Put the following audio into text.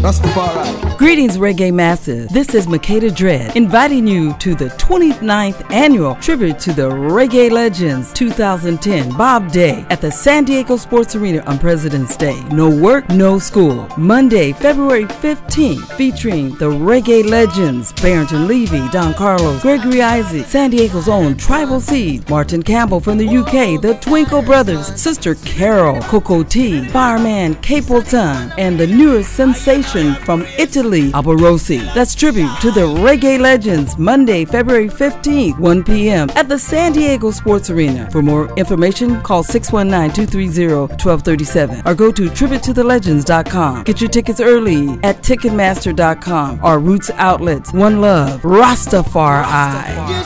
Rastafari. Greetings, Reggae masses. This is Makeda Dread, inviting you to the 29th annual tribute to the Reggae Legends 2010 Bob Day at the San Diego Sports Arena on President's Day. No work, no school. Monday, February 15th, featuring the Reggae Legends Barrington Levy, Don Carlos, Gregory Isaac, San Diego's own Tribal Seed, Martin Campbell from the UK, the Twinkle Brothers, Sister Carol, Cocoa Tea, Fireman Capleton, and the newest sensation from Italy, Alborosie. That's tribute to the Reggae Legends, Monday, February 15th, 1 p.m. at the San Diego Sports Arena. For more information, call 619-230-1237 or go to tributetothelegends.com. Get your tickets early at Ticketmaster.com or Roots Outlets. One Love, Rastafari. You